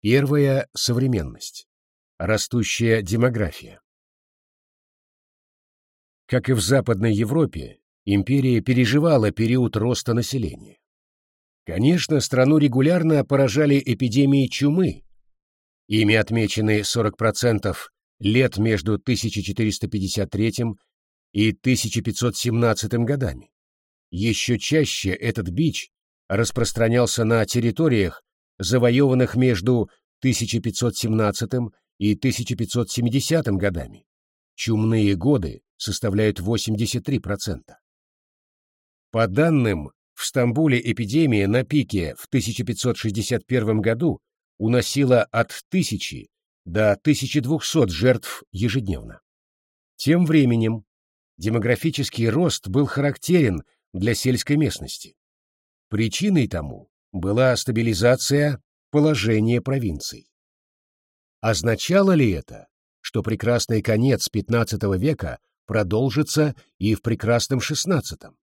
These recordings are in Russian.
Первая — современность. Растущая демография. Как и в Западной Европе, империя переживала период роста населения. Конечно, страну регулярно поражали эпидемии чумы. Ими отмечены 40% лет между 1453 и 1517 годами. Еще чаще этот бич распространялся на территориях, завоеванных между 1517 и 1570 годами. Чумные годы составляют 83%. По данным, в Стамбуле эпидемия на пике в 1561 году уносила от 1000 до 1200 жертв ежедневно. Тем временем демографический рост был характерен для сельской местности. Причиной тому была стабилизация положения провинций. Означало ли это, что прекрасный конец XV века продолжится и в прекрасном XVI?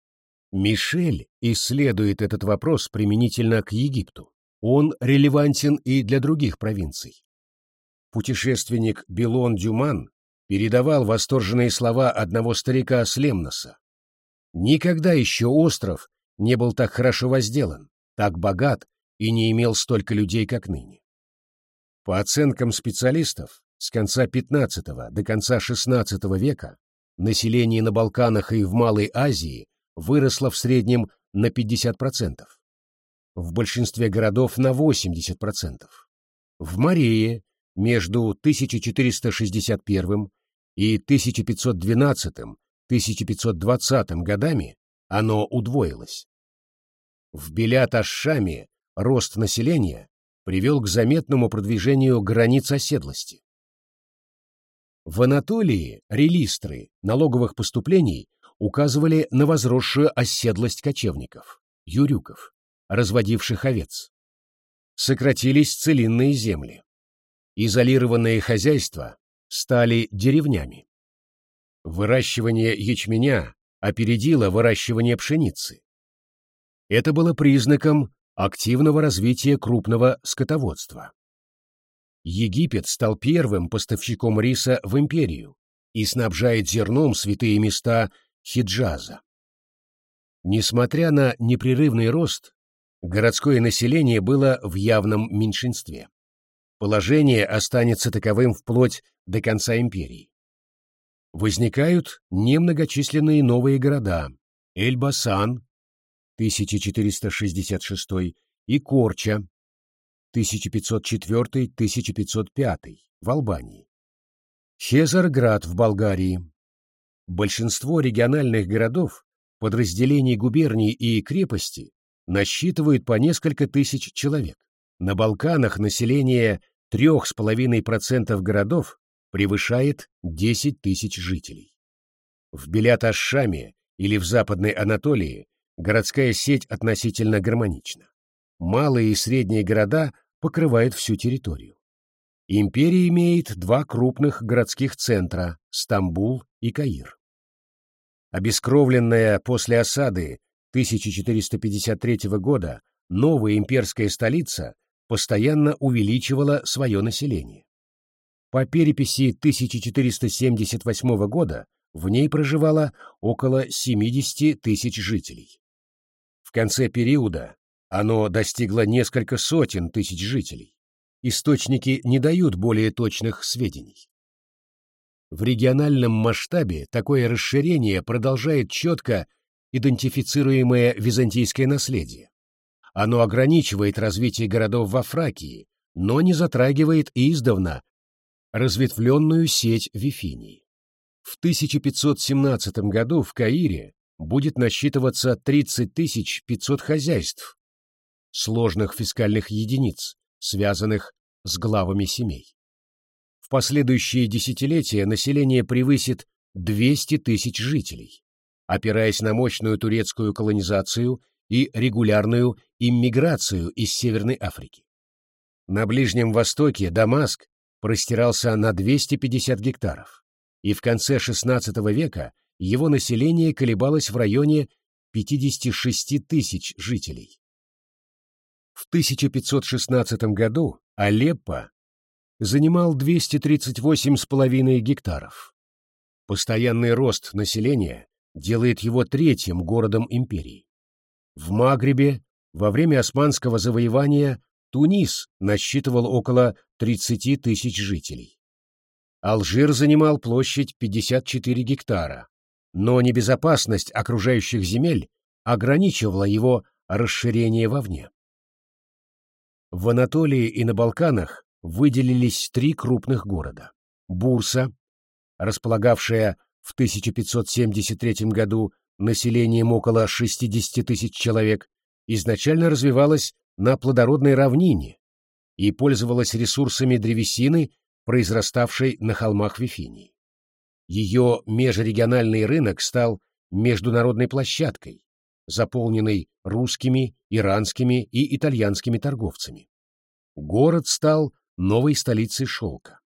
Мишель исследует этот вопрос применительно к Египту. Он релевантен и для других провинций. Путешественник Белон Дюман передавал восторженные слова одного старика Слемноса. Никогда еще остров не был так хорошо возделан, так богат и не имел столько людей, как ныне. По оценкам специалистов, с конца XV до конца XVI века население на Балканах и в Малой Азии выросло в среднем на 50%, в большинстве городов на 80%. В Марее между 1461 и 1512-1520 годами оно удвоилось. В Белят-Аш-Шаме рост населения привел к заметному продвижению границ оседлости. В Анатолии релистры налоговых поступлений указывали на возросшую оседлость кочевников, юрюков, разводивших овец. Сократились целинные земли. Изолированные хозяйства стали деревнями. Выращивание ячменя опередило выращивание пшеницы. Это было признаком активного развития крупного скотоводства. Египет стал первым поставщиком риса в империю и снабжает зерном святые места Хиджаза. Несмотря на непрерывный рост, городское население было в явном меньшинстве. Положение останется таковым вплоть до конца империи. Возникают немногочисленные новые города – Эль-Басан, 1466, и Корча, 1504-1505 в Албании. Хезарград в Болгарии. Большинство региональных городов, подразделений губерний и крепости насчитывают по несколько тысяч человек. На Балканах население 3,5% городов превышает 10 тысяч жителей. В Белят-Аш-Шаме или в Западной Анатолии городская сеть относительно гармонична. Малые и средние города покрывают всю территорию. Империя имеет два крупных городских центра – Стамбул и Каир. Обескровленная после осады 1453 года новая имперская столица постоянно увеличивала свое население. По переписи 1478 года в ней проживало около 70 тысяч жителей. Конце периода оно достигло несколько сотен тысяч жителей. Источники не дают более точных сведений. В региональном масштабе такое расширение продолжает четко идентифицируемое византийское наследие. Оно ограничивает развитие городов во Фракии, но не затрагивает издавна разветвленную сеть Вифинии. В 1517 году в Каире будет насчитываться 30 500 хозяйств, сложных фискальных единиц, связанных с главами семей. В последующие десятилетия население превысит 200 тысяч жителей, опираясь на мощную турецкую колонизацию и регулярную иммиграцию из Северной Африки. На Ближнем Востоке Дамаск простирался на 250 гектаров, и в конце XVI века его население колебалось в районе 56 тысяч жителей. В 1516 году Алеппо занимал 238,5 гектаров. Постоянный рост населения делает его третьим городом империи. В Магрибе во время османского завоевания Тунис насчитывал около 30 тысяч жителей. Алжир занимал площадь 54 гектара, но небезопасность окружающих земель ограничивала его расширение вовне. В Анатолии и на Балканах выделились три крупных города. Бурса, располагавшая в 1573 году населением около 60 тысяч человек, изначально развивалась на плодородной равнине и пользовалась ресурсами древесины, произраставшей на холмах Вифинии. Ее межрегиональный рынок стал международной площадкой, заполненной русскими, иранскими и итальянскими торговцами. Город стал новой столицей шелка.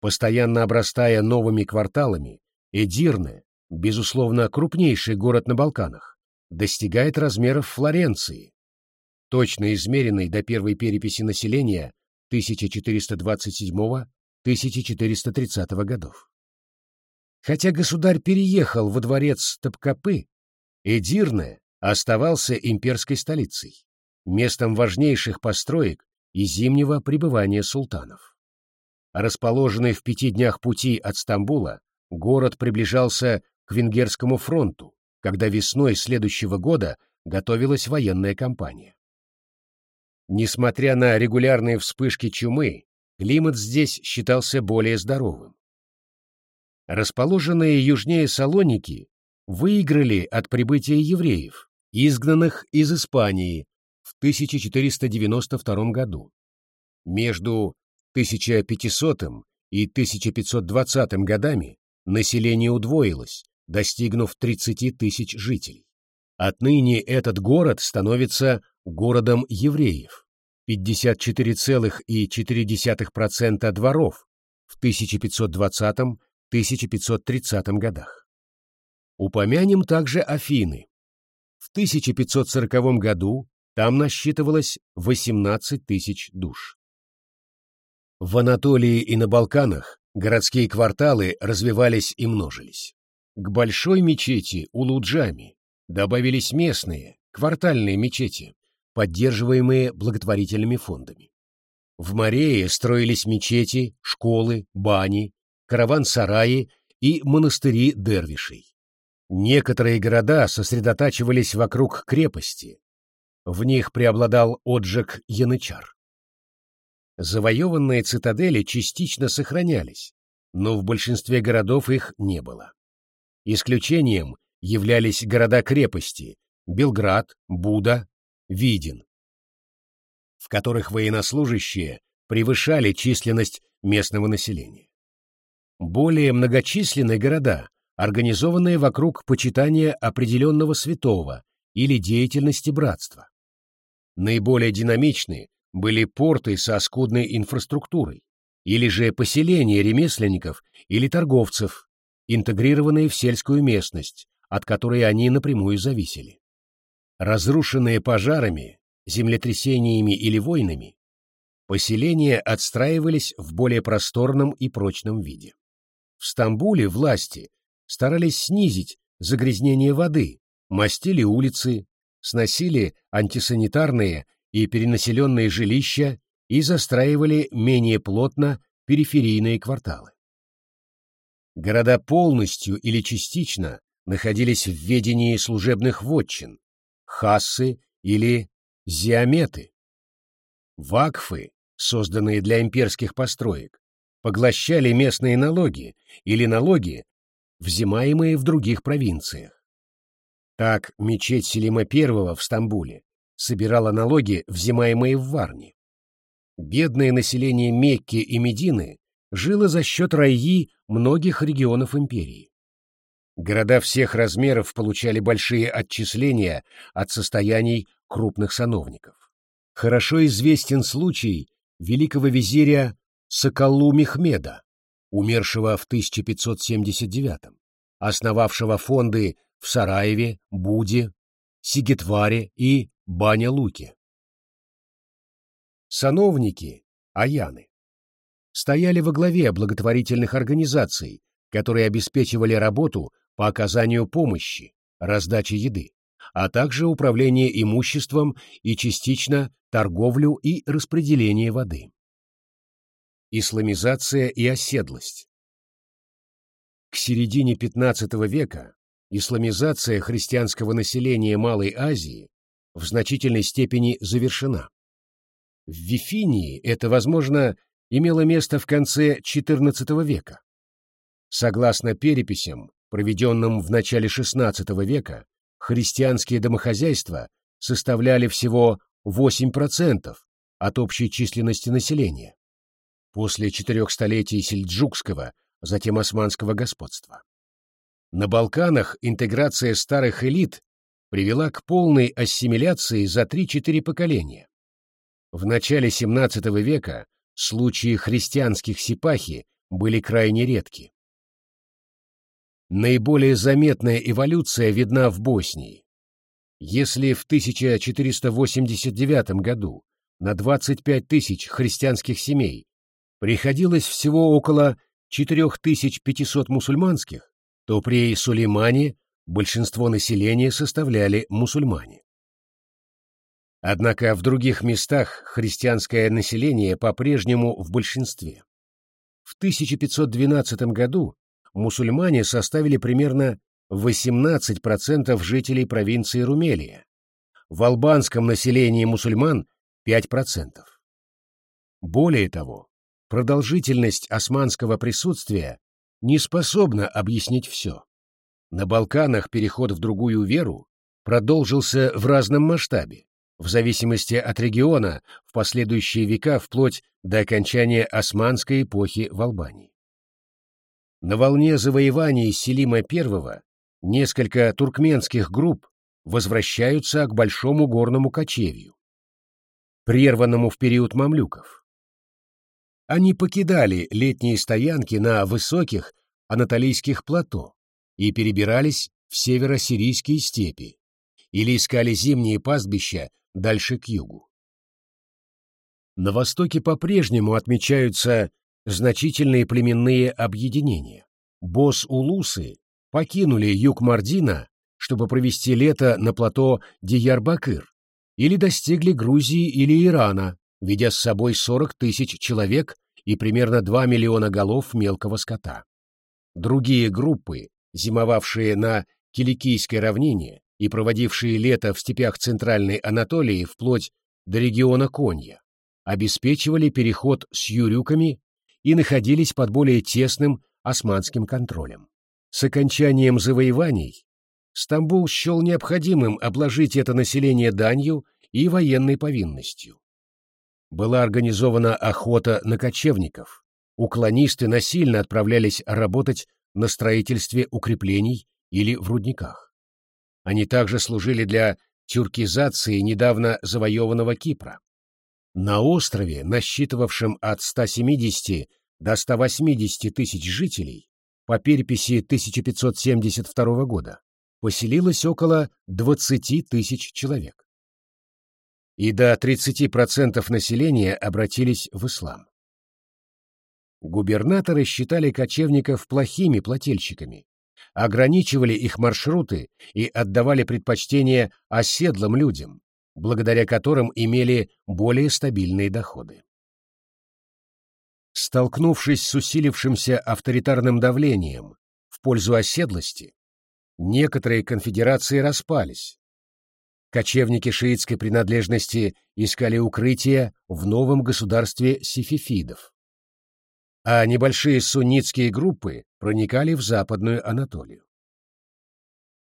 Постоянно обрастая новыми кварталами, Эдирне, безусловно, крупнейший город на Балканах, достигает размеров Флоренции, точно измеренной до первой переписи населения 1427-1430 годов. Хотя государь переехал во дворец Топкапы, Эдирне оставался имперской столицей, местом важнейших построек и зимнего пребывания султанов. Расположенный в пяти днях пути от Стамбула, город приближался к Венгерскому фронту, когда весной следующего года готовилась военная кампания. Несмотря на регулярные вспышки чумы, климат здесь считался более здоровым. Расположенные южнее Салоники выиграли от прибытия евреев, изгнанных из Испании в 1492 году. Между 1500 и 1520 годами население удвоилось, достигнув 30 тысяч жителей. Отныне этот город становится городом евреев. 54,4% дворов в 1520-1530 годах. Упомянем также Афины. В 1540 году там насчитывалось 18 тысяч душ. В Анатолии и на Балканах городские кварталы развивались и множились. К большой мечети Улуджами добавились местные, квартальные мечети, поддерживаемые благотворительными фондами. В Марее строились мечети, школы, бани, караван-сараи и монастыри дервишей. Некоторые города сосредотачивались вокруг крепости. В них преобладал отжиг янычар. Завоеванные цитадели частично сохранялись, но в большинстве городов их не было. Исключением являлись города-крепости Белград, Буда, Видин, в которых военнослужащие превышали численность местного населения. Более многочисленные города, организованные вокруг почитания определенного святого или деятельности братства. Наиболее динамичны были порты со скудной инфраструктурой, или же поселения ремесленников или торговцев, интегрированные в сельскую местность, от которой они напрямую зависели. Разрушенные пожарами, землетрясениями или войнами, поселения отстраивались в более просторном и прочном виде. В Стамбуле власти старались снизить загрязнение воды, мастили улицы, сносили антисанитарные и перенаселенные жилища и застраивали менее плотно периферийные кварталы. Города полностью или частично находились в ведении служебных вотчин, хассы или зиаметы. Вакфы, созданные для имперских построек, поглощали местные налоги или налоги, взимаемые в других провинциях. Так мечеть Селима I в Стамбуле собирала налоги, взимаемые в Варне. Бедное население Мекки и Медины жило за счет райи многих регионов империи. Города всех размеров получали большие отчисления от состояний крупных сановников. Хорошо известен случай великого визиря Соколу Мехмеда, умершего в 1579 основавшего фонды в Сараеве, Буде, Сигетваре и Баня-Луке. Сановники, аяны, стояли во главе благотворительных организаций, которые обеспечивали работу по оказанию помощи, раздаче еды, а также управление имуществом и частично торговлю и распределение воды. Исламизация и оседлость. К середине XV века исламизация христианского населения Малой Азии в значительной степени завершена. В Вифинии это, возможно, имело место в конце XIV века. Согласно переписям, проведенным в начале XVI века, христианские домохозяйства составляли всего 8% от общей численности населения после четырех столетий сельджукского, затем османского господства. На Балканах интеграция старых элит привела к полной ассимиляции за 3-4 поколения. В начале XVII века случаи христианских сипахи были крайне редки. Наиболее заметная эволюция видна в Боснии. Если в 1489 году на 25 тысяч христианских семей приходилось всего около 4500 мусульманских, то при Сулеймане большинство населения составляли мусульмане. Однако в других местах христианское население по-прежнему в большинстве. В 1512 году мусульмане составили примерно 18% жителей провинции Румелия. В албанском населении мусульман 5%. Более того, продолжительность османского присутствия не способна объяснить все. На Балканах переход в другую веру продолжился в разном масштабе, в зависимости от региона в последующие века вплоть до окончания османской эпохи в Албании. На волне завоеваний Селима I несколько туркменских групп возвращаются к Большому горному кочевью, прерванному в период мамлюков. Они покидали летние стоянки на высоких анатолийских плато и перебирались в северо-сирийские степи или искали зимние пастбища дальше к югу. На востоке по-прежнему отмечаются значительные племенные объединения. Босс-улусы покинули юг Мардина, чтобы провести лето на плато Диярбакыр, или достигли Грузии или Ирана, ведя с собой 40 тысяч человек и примерно 2 миллиона голов мелкого скота. Другие группы, зимовавшие на Киликийской равнине и проводившие лето в степях Центральной Анатолии вплоть до региона Конья, обеспечивали переход с юрюками и находились под более тесным османским контролем. С окончанием завоеваний Стамбул счел необходимым обложить это население данью и военной повинностью была организована охота на кочевников. Уклонисты насильно отправлялись работать на строительстве укреплений или в рудниках. Они также служили для тюркизации недавно завоеванного Кипра. На острове, насчитывавшем от 170 до 180 тысяч жителей, по переписи 1572 года, поселилось около 20 тысяч человек и до 30% населения обратились в ислам. Губернаторы считали кочевников плохими плательщиками, ограничивали их маршруты и отдавали предпочтение оседлым людям, благодаря которым имели более стабильные доходы. Столкнувшись с усилившимся авторитарным давлением в пользу оседлости, некоторые конфедерации распались, Кочевники шиитской принадлежности искали укрытие в новом государстве сифифидов. А небольшие суннитские группы проникали в Западную Анатолию.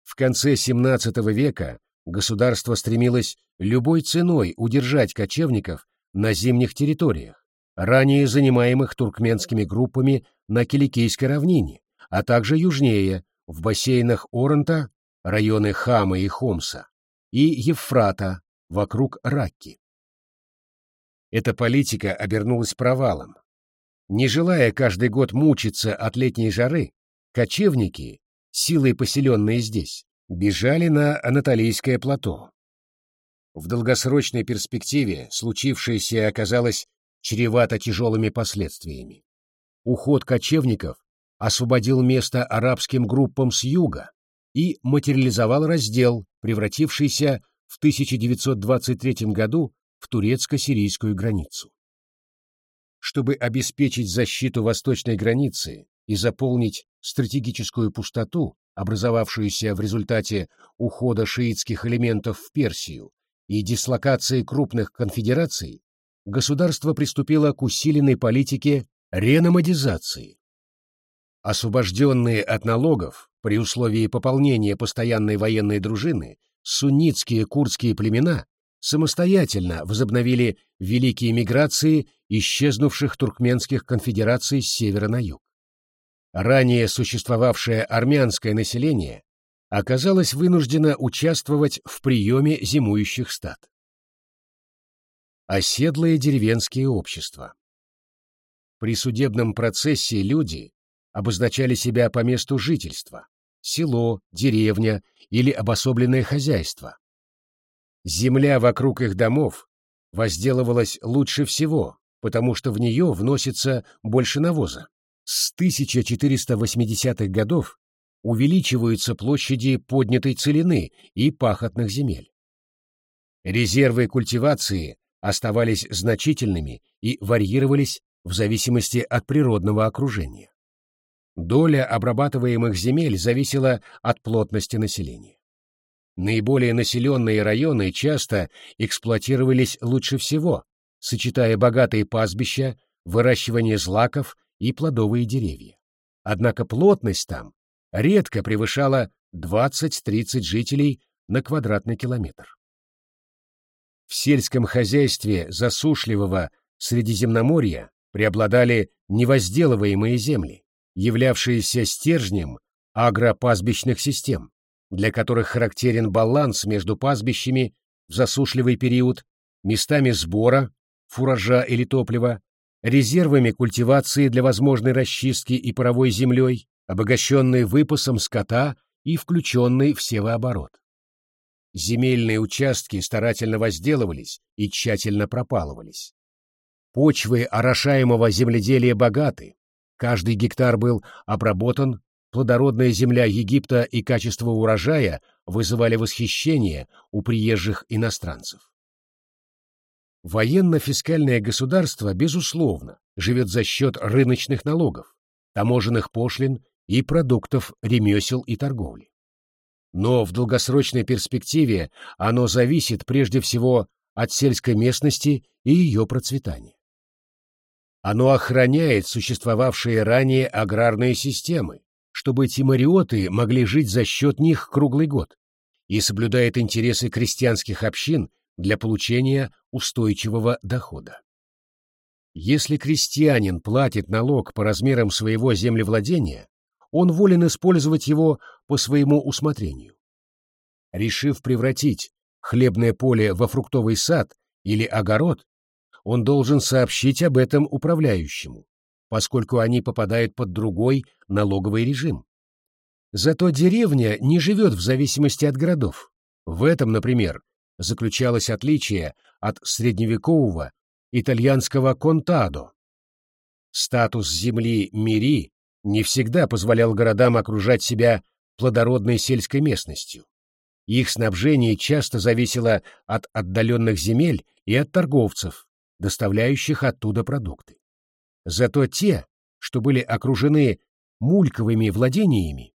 В конце XVII века государство стремилось любой ценой удержать кочевников на зимних территориях, ранее занимаемых туркменскими группами на Киликийской равнине, а также южнее, в бассейнах Оранта, районы Хама и Хомса и Евфрата вокруг Ракки. Эта политика обернулась провалом. Не желая каждый год мучиться от летней жары, кочевники, силой поселенные здесь, бежали на Анатолийское плато. В долгосрочной перспективе случившееся оказалось чревато тяжелыми последствиями. Уход кочевников освободил место арабским группам с юга и материализовал раздел, превратившийся в 1923 году в турецко-сирийскую границу. Чтобы обеспечить защиту восточной границы и заполнить стратегическую пустоту, образовавшуюся в результате ухода шиитских элементов в Персию и дислокации крупных конфедераций, государство приступило к усиленной политике реномадизации. Освобожденные от налогов при условии пополнения постоянной военной дружины, суннитские курдские племена самостоятельно возобновили великие миграции исчезнувших туркменских конфедераций с севера на юг. Ранее существовавшее армянское население оказалось вынуждено участвовать в приеме зимующих стад. Оседлые деревенские общества При судебном процессе люди обозначали себя по месту жительства – село, деревня или обособленное хозяйство. Земля вокруг их домов возделывалась лучше всего, потому что в нее вносится больше навоза. С 1480-х годов увеличиваются площади поднятой целины и пахотных земель. Резервы культивации оставались значительными и варьировались в зависимости от природного окружения. Доля обрабатываемых земель зависела от плотности населения. Наиболее населенные районы часто эксплуатировались лучше всего, сочетая богатые пастбища, выращивание злаков и плодовые деревья. Однако плотность там редко превышала 20-30 жителей на квадратный километр. В сельском хозяйстве засушливого Средиземноморья преобладали невозделываемые земли, являвшиеся стержнем агропастбищных систем, для которых характерен баланс между пастбищами в засушливый период, местами сбора, фуража или топлива, резервами культивации для возможной расчистки и паровой землей, обогащенной выпасом скота и включенной в севооборот. Земельные участки старательно возделывались и тщательно пропалывались. Почвы орошаемого земледелия богаты, каждый гектар был обработан, плодородная земля Египта и качество урожая вызывали восхищение у приезжих иностранцев. Военно-фискальное государство, безусловно, живет за счет рыночных налогов, таможенных пошлин и продуктов ремесел и торговли. Но в долгосрочной перспективе оно зависит прежде всего от сельской местности и ее процветания. Оно охраняет существовавшие ранее аграрные системы, чтобы тимариоты могли жить за счет них круглый год, и соблюдает интересы крестьянских общин для получения устойчивого дохода. Если крестьянин платит налог по размерам своего землевладения, он волен использовать его по своему усмотрению. Решив превратить хлебное поле во фруктовый сад или огород, он должен сообщить об этом управляющему, поскольку они попадают под другой налоговый режим. Зато деревня не живет в зависимости от городов. В этом, например, заключалось отличие от средневекового итальянского контадо. Статус земли Мири не всегда позволял городам окружать себя плодородной сельской местностью. Их снабжение часто зависело от отдаленных земель и от торговцев, доставляющих оттуда продукты. Зато те, что были окружены мульковыми владениями,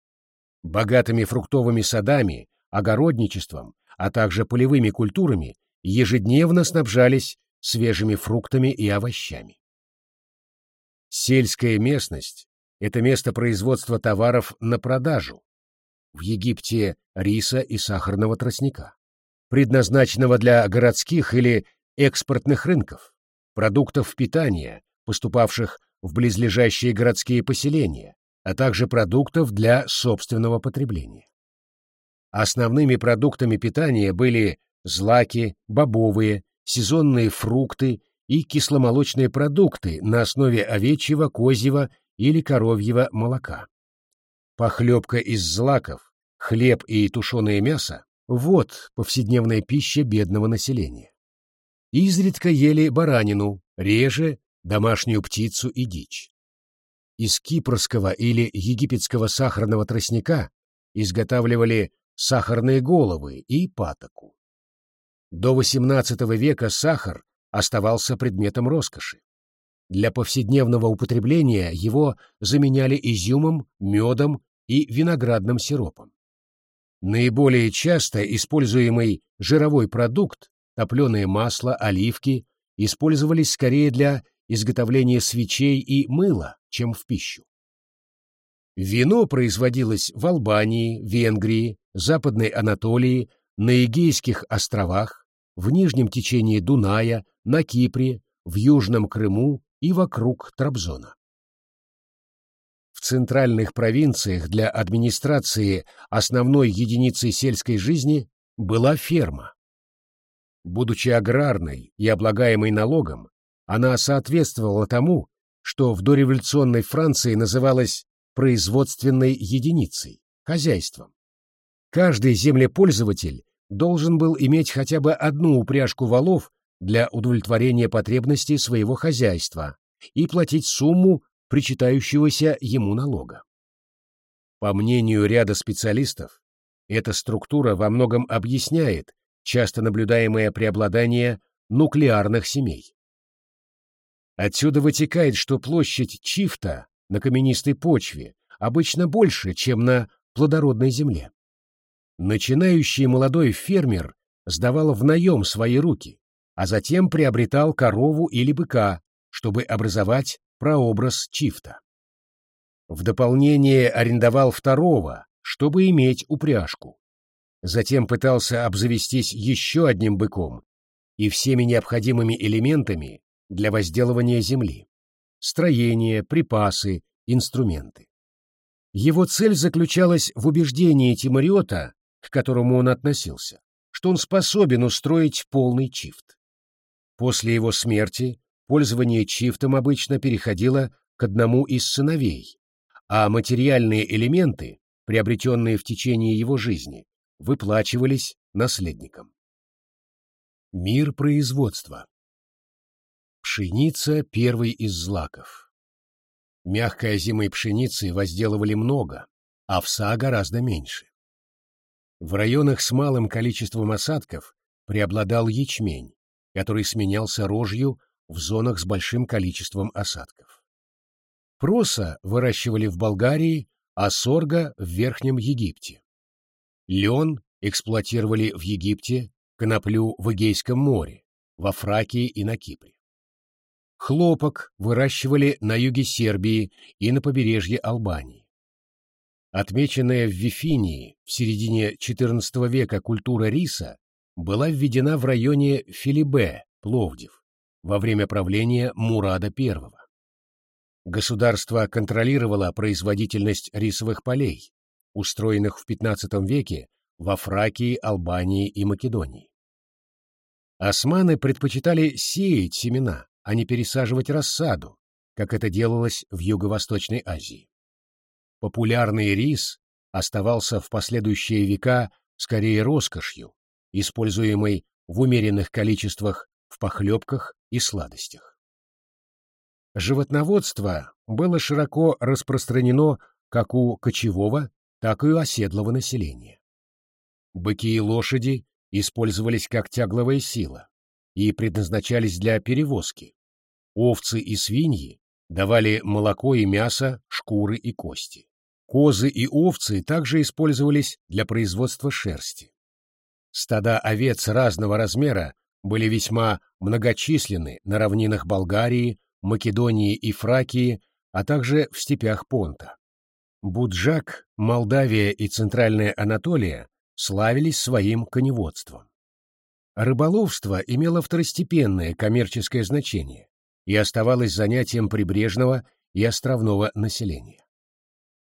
богатыми фруктовыми садами, огородничеством, а также полевыми культурами, ежедневно снабжались свежими фруктами и овощами. Сельская местность – это место производства товаров на продажу, в Египте риса и сахарного тростника, предназначенного для городских или экспортных рынков, продуктов питания, поступавших в близлежащие городские поселения, а также продуктов для собственного потребления. Основными продуктами питания были злаки, бобовые, сезонные фрукты и кисломолочные продукты на основе овечьего, козьего или коровьего молока. Похлебка из злаков, хлеб и тушеное мясо Вот повседневная пища бедного населения. Изредка ели баранину, реже домашнюю птицу и дичь. Из кипрского или египетского сахарного тростника изготавливали сахарные головы и патоку. До XVIII века сахар оставался предметом роскоши. Для повседневного употребления его заменяли изюмом, медом и виноградным сиропом. Наиболее часто используемый жировой продукт, топленое масло, оливки, использовались скорее для изготовления свечей и мыла, чем в пищу. Вино производилось в Албании, Венгрии, Западной Анатолии, на Эгейских островах, в нижнем течении Дуная, на Кипре, в Южном Крыму и вокруг Трабзона. В центральных провинциях для администрации основной единицей сельской жизни была ферма. Будучи аграрной и облагаемой налогом, она соответствовала тому, что в дореволюционной Франции называлось производственной единицей, хозяйством. Каждый землепользователь должен был иметь хотя бы одну упряжку валов для удовлетворения потребностей своего хозяйства и платить сумму причитающегося ему налога. По мнению ряда специалистов, эта структура во многом объясняет часто наблюдаемое преобладание нуклеарных семей. Отсюда вытекает, что площадь чифта на каменистой почве обычно больше, чем на плодородной земле. Начинающий молодой фермер сдавал в наем свои руки, а затем приобретал корову или быка, чтобы образовать прообраз чифта. В дополнение арендовал второго, чтобы иметь упряжку. Затем пытался обзавестись еще одним быком и всеми необходимыми элементами для возделывания земли. Строение, припасы, инструменты. Его цель заключалась в убеждении Тимариота, к которому он относился, что он способен устроить полный чифт. После его смерти пользование чифтом обычно переходило к одному из сыновей, а материальные элементы, приобретенные в течение его жизни, выплачивались наследникам. Мир производства Пшеница — первый из злаков. Мягкой озимой пшеницы возделывали много, овса гораздо меньше. В районах с малым количеством осадков преобладал ячмень, который сменялся рожью в зонах с большим количеством осадков. Проса выращивали в Болгарии, а сорга в Верхнем Египте. Лен эксплуатировали в Египте, коноплю в Эгейском море, во Фракии и на Кипре. Хлопок выращивали на юге Сербии и на побережье Албании. Отмеченная в Вифинии в середине XIV века культура риса была введена в районе Филибе, Пловдив, во время правления Мурада I. Государство контролировало производительность рисовых полей, устроенных в XV веке во Фракии, Албании и Македонии. Османы предпочитали сеять семена, а не пересаживать рассаду, как это делалось в Юго-Восточной Азии. Популярный рис оставался в последующие века скорее роскошью, используемой в умеренных количествах в похлебках и сладостях. Животноводство было широко распространено как у кочевого, так и у оседлого населения. Быки и лошади использовались как тягловая сила и предназначались для перевозки. Овцы и свиньи давали молоко и мясо, шкуры и кости. Козы и овцы также использовались для производства шерсти. Стада овец разного размера были весьма многочисленны на равнинах Болгарии, Македонии и Фракии, а также в степях Понта. Буджак, Молдавия и Центральная Анатолия славились своим коневодством. Рыболовство имело второстепенное коммерческое значение и оставалось занятием прибрежного и островного населения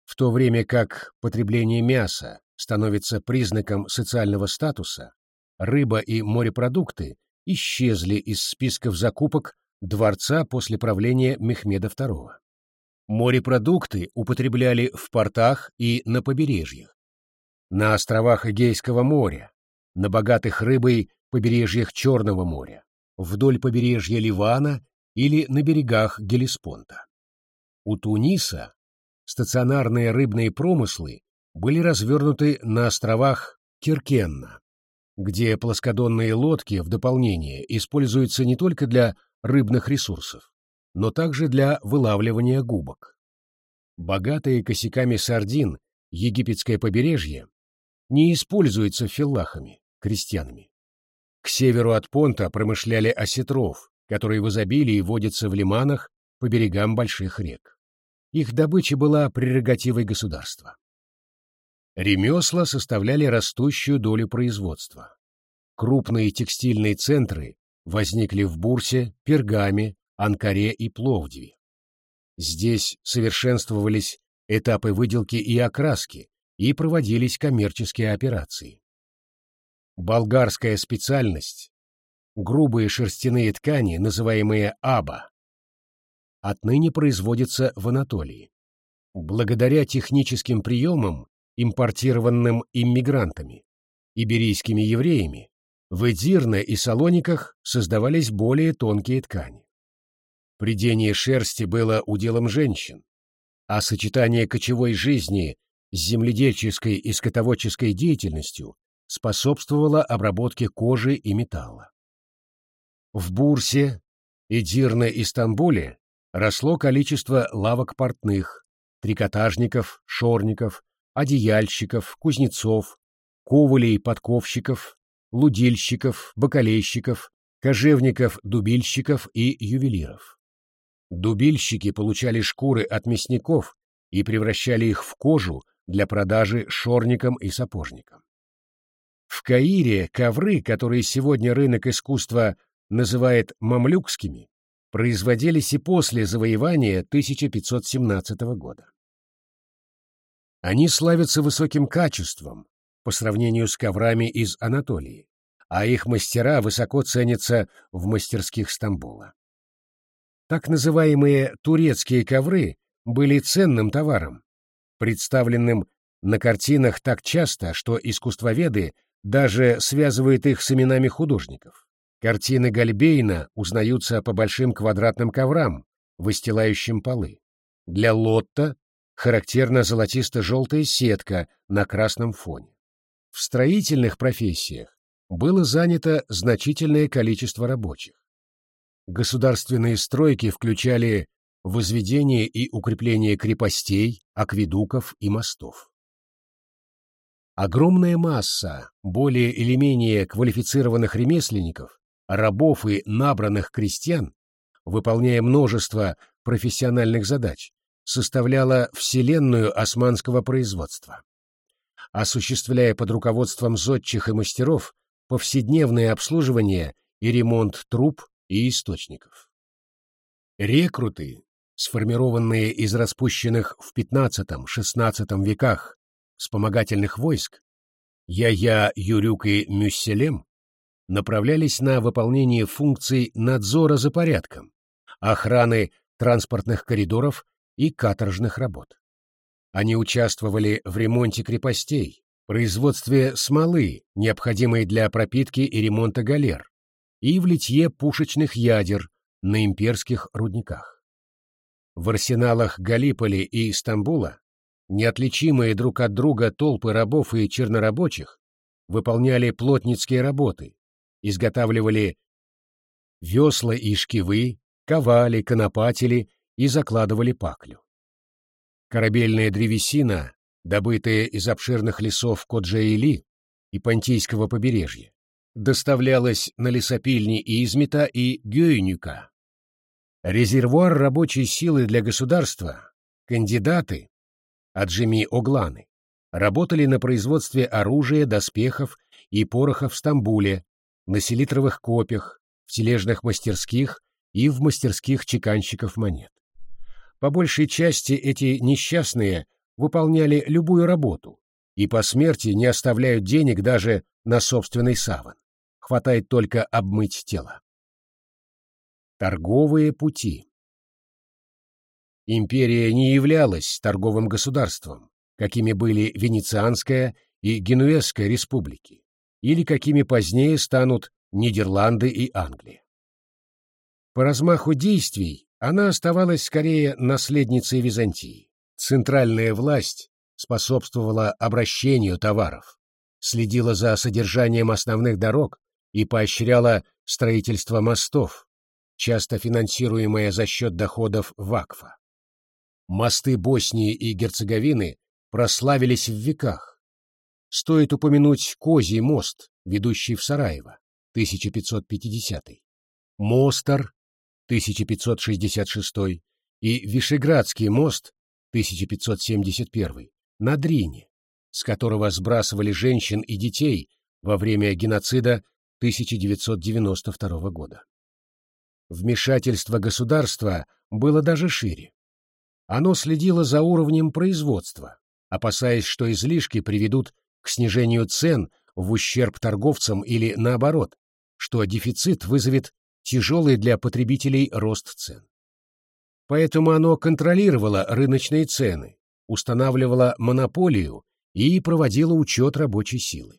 в то время как потребление мяса становится признаком социального статуса, рыба и морепродукты исчезли из списков закупок дворца после правления Мехмеда II. Морепродукты употребляли в портах и на побережьях. На островах Эгейского моря, на богатых рыбой побережьях Черного моря, вдоль побережья Ливана или на берегах Гелеспонта. У Туниса стационарные рыбные промыслы были развернуты на островах Киркенна, где плоскодонные лодки в дополнение используются не только для рыбных ресурсов, но также для вылавливания губок. Богатые косяками сардин египетское побережье не используется филлахами, крестьянами. К северу от Понта промышляли осетров, которые в изобилии водятся в лиманах по берегам больших рек. Их добыча была прерогативой государства. Ремесла составляли растущую долю производства. Крупные текстильные центры возникли в Бурсе, Пергаме, Анкаре и Пловдиве. Здесь совершенствовались этапы выделки и окраски и проводились коммерческие операции. Болгарская специальность – грубые шерстяные ткани, называемые аба, отныне производится в Анатолии. Благодаря техническим приемам импортированным иммигрантами, иберийскими евреями, в Эдирне и Салониках создавались более тонкие ткани. Придение шерсти было уделом женщин, а сочетание кочевой жизни с земледельческой и скотоводческой деятельностью способствовало обработке кожи и металла. В Бурсе, Эдирне и Стамбуле росло количество лавок портных, трикотажников, шорников, одеяльщиков, кузнецов, ковалей-подковщиков, лудильщиков, бакалейщиков, кожевников-дубильщиков и ювелиров. Дубильщики получали шкуры от мясников и превращали их в кожу для продажи шорникам и сапожникам. В Каире ковры, которые сегодня рынок искусства называет мамлюкскими, производились и после завоевания 1517 года. Они славятся высоким качеством по сравнению с коврами из Анатолии, а их мастера высоко ценятся в мастерских Стамбула. Так называемые турецкие ковры были ценным товаром, представленным на картинах так часто, что искусствоведы даже связывают их с именами художников. Картины Гальбейна узнаются по большим квадратным коврам, выстилающим полы. Для Лотта характерна золотисто-желтая сетка на красном фоне. В строительных профессиях было занято значительное количество рабочих. Государственные стройки включали возведение и укрепление крепостей, акведуков и мостов. Огромная масса более или менее квалифицированных ремесленников, рабов и набранных крестьян, выполняя множество профессиональных задач, составляла вселенную османского производства. Осуществляя под руководством зодчих и мастеров повседневное обслуживание и ремонт труб и источников. Рекруты, сформированные из распущенных в XV-XVI веках вспомогательных войск, Я-Я, Юрюк и Мюсселем, направлялись на выполнение функций надзора за порядком, охраны транспортных коридоров и каторжных работ. Они участвовали в ремонте крепостей, производстве смолы, необходимой для пропитки и ремонта галер, и в литье пушечных ядер на имперских рудниках. В арсеналах Галиполи и Стамбула неотличимые друг от друга толпы рабов и чернорабочих выполняли плотницкие работы, изготавливали весла и шкивы, ковали, конопатили и закладывали паклю. Корабельная древесина, добытая из обширных лесов Коджаили и Понтийского побережья, доставлялась на лесопильни Измита и Гёйнюка. Резервуар рабочей силы для государства, кандидаты, Аджими Огланы, работали на производстве оружия, доспехов и пороха в Стамбуле, на селитровых копьях, в тележных мастерских и в мастерских чеканщиков монет. По большей части эти несчастные выполняли любую работу и по смерти не оставляют денег даже на собственный саван. Хватает только обмыть тело. Торговые пути Империя не являлась торговым государством, какими были Венецианская и Генуэзская республики, или какими позднее станут Нидерланды и Англия. По размаху действий она оставалась скорее наследницей Византии. Центральная власть способствовала обращению товаров, следила за содержанием основных дорог и поощряла строительство мостов, часто финансируемое за счет доходов ВАКФа. Мосты Боснии и Герцеговины прославились в веках. Стоит упомянуть Козий мост, ведущий в Сараево, 1550 Мостер, 1566 и Вишеградский мост, 1571 на Дрине, с которого сбрасывали женщин и детей во время геноцида 1992 года. Вмешательство государства было даже шире. Оно следило за уровнем производства, опасаясь, что излишки приведут к снижению цен в ущерб торговцам или наоборот, что дефицит вызовет тяжелый для потребителей рост цен. Поэтому оно контролировало рыночные цены, устанавливало монополию и проводило учет рабочей силы.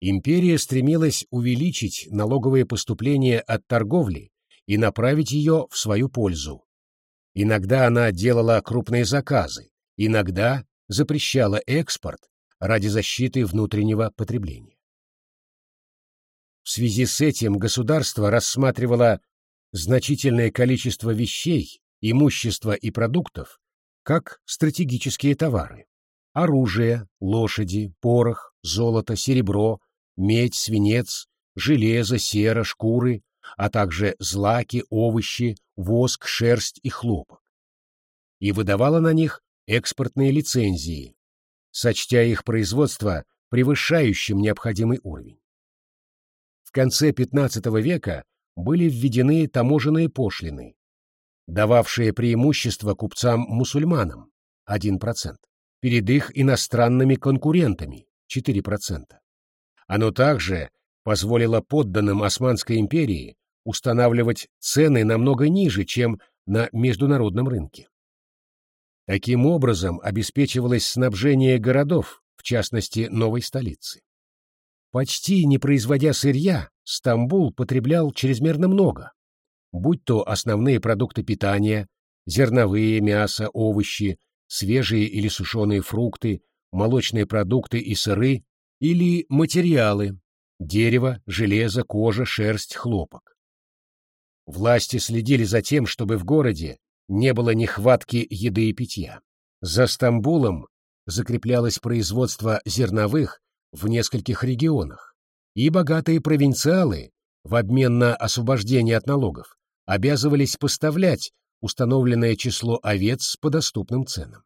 Империя стремилась увеличить налоговые поступления от торговли и направить ее в свою пользу, Иногда она делала крупные заказы, иногда запрещала экспорт ради защиты внутреннего потребления. В связи с этим государство рассматривало значительное количество вещей, имущества и продуктов как стратегические товары. Оружие, лошади, порох, золото, серебро, медь, свинец, железо, сера, шкуры, а также злаки, овощи, воск, шерсть и хлопок. И выдавала на них экспортные лицензии, сочтя их производство превышающим необходимый уровень. В конце XV века были введены таможенные пошлины, дававшие преимущество купцам-мусульманам 1%, перед их иностранными конкурентами 4%. Оно также позволило подданным Османской империи устанавливать цены намного ниже, чем на международном рынке. Таким образом обеспечивалось снабжение городов, в частности новой столицы. Почти не производя сырья, Стамбул потреблял чрезмерно много, будь то основные продукты питания, зерновые, мясо, овощи, свежие или сушеные фрукты, молочные продукты и сыры, или материалы, дерево, железо, кожа, шерсть, хлопок. Власти следили за тем, чтобы в городе не было нехватки еды и питья. За Стамбулом закреплялось производство зерновых в нескольких регионах, и богатые провинциалы, в обмен на освобождение от налогов, обязывались поставлять установленное число овец по доступным ценам.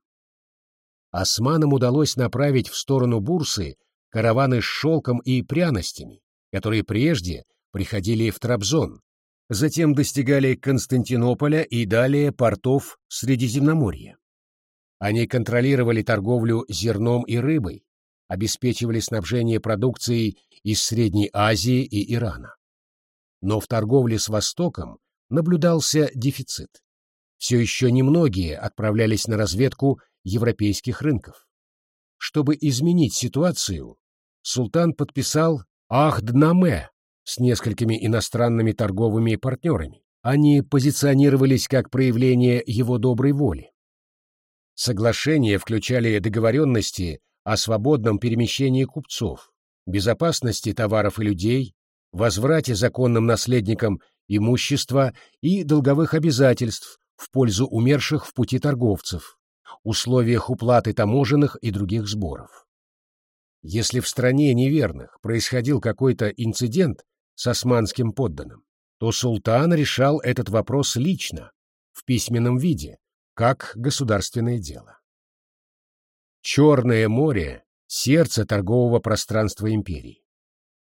Османам удалось направить в сторону Бурсы караваны с шелком и пряностями, которые прежде приходили в Трабзон, затем достигали Константинополя и далее портов Средиземноморья. Они контролировали торговлю зерном и рыбой, обеспечивали снабжение продукцией из Средней Азии и Ирана. Но в торговле с Востоком наблюдался дефицит. Все еще немногие отправлялись на разведку европейских рынков. Чтобы изменить ситуацию, султан подписал Ахднаме с несколькими иностранными торговыми партнерами. Они позиционировались как проявление его доброй воли. Соглашения включали договоренности о свободном перемещении купцов, безопасности товаров и людей, возврате законным наследникам имущества и долговых обязательств в пользу умерших в пути торговцев, условиях уплаты таможенных и других сборов. Если в стране неверных происходил какой-то инцидент, с османским подданным, то султан решал этот вопрос лично, в письменном виде, как государственное дело. Черное море — сердце торгового пространства империи.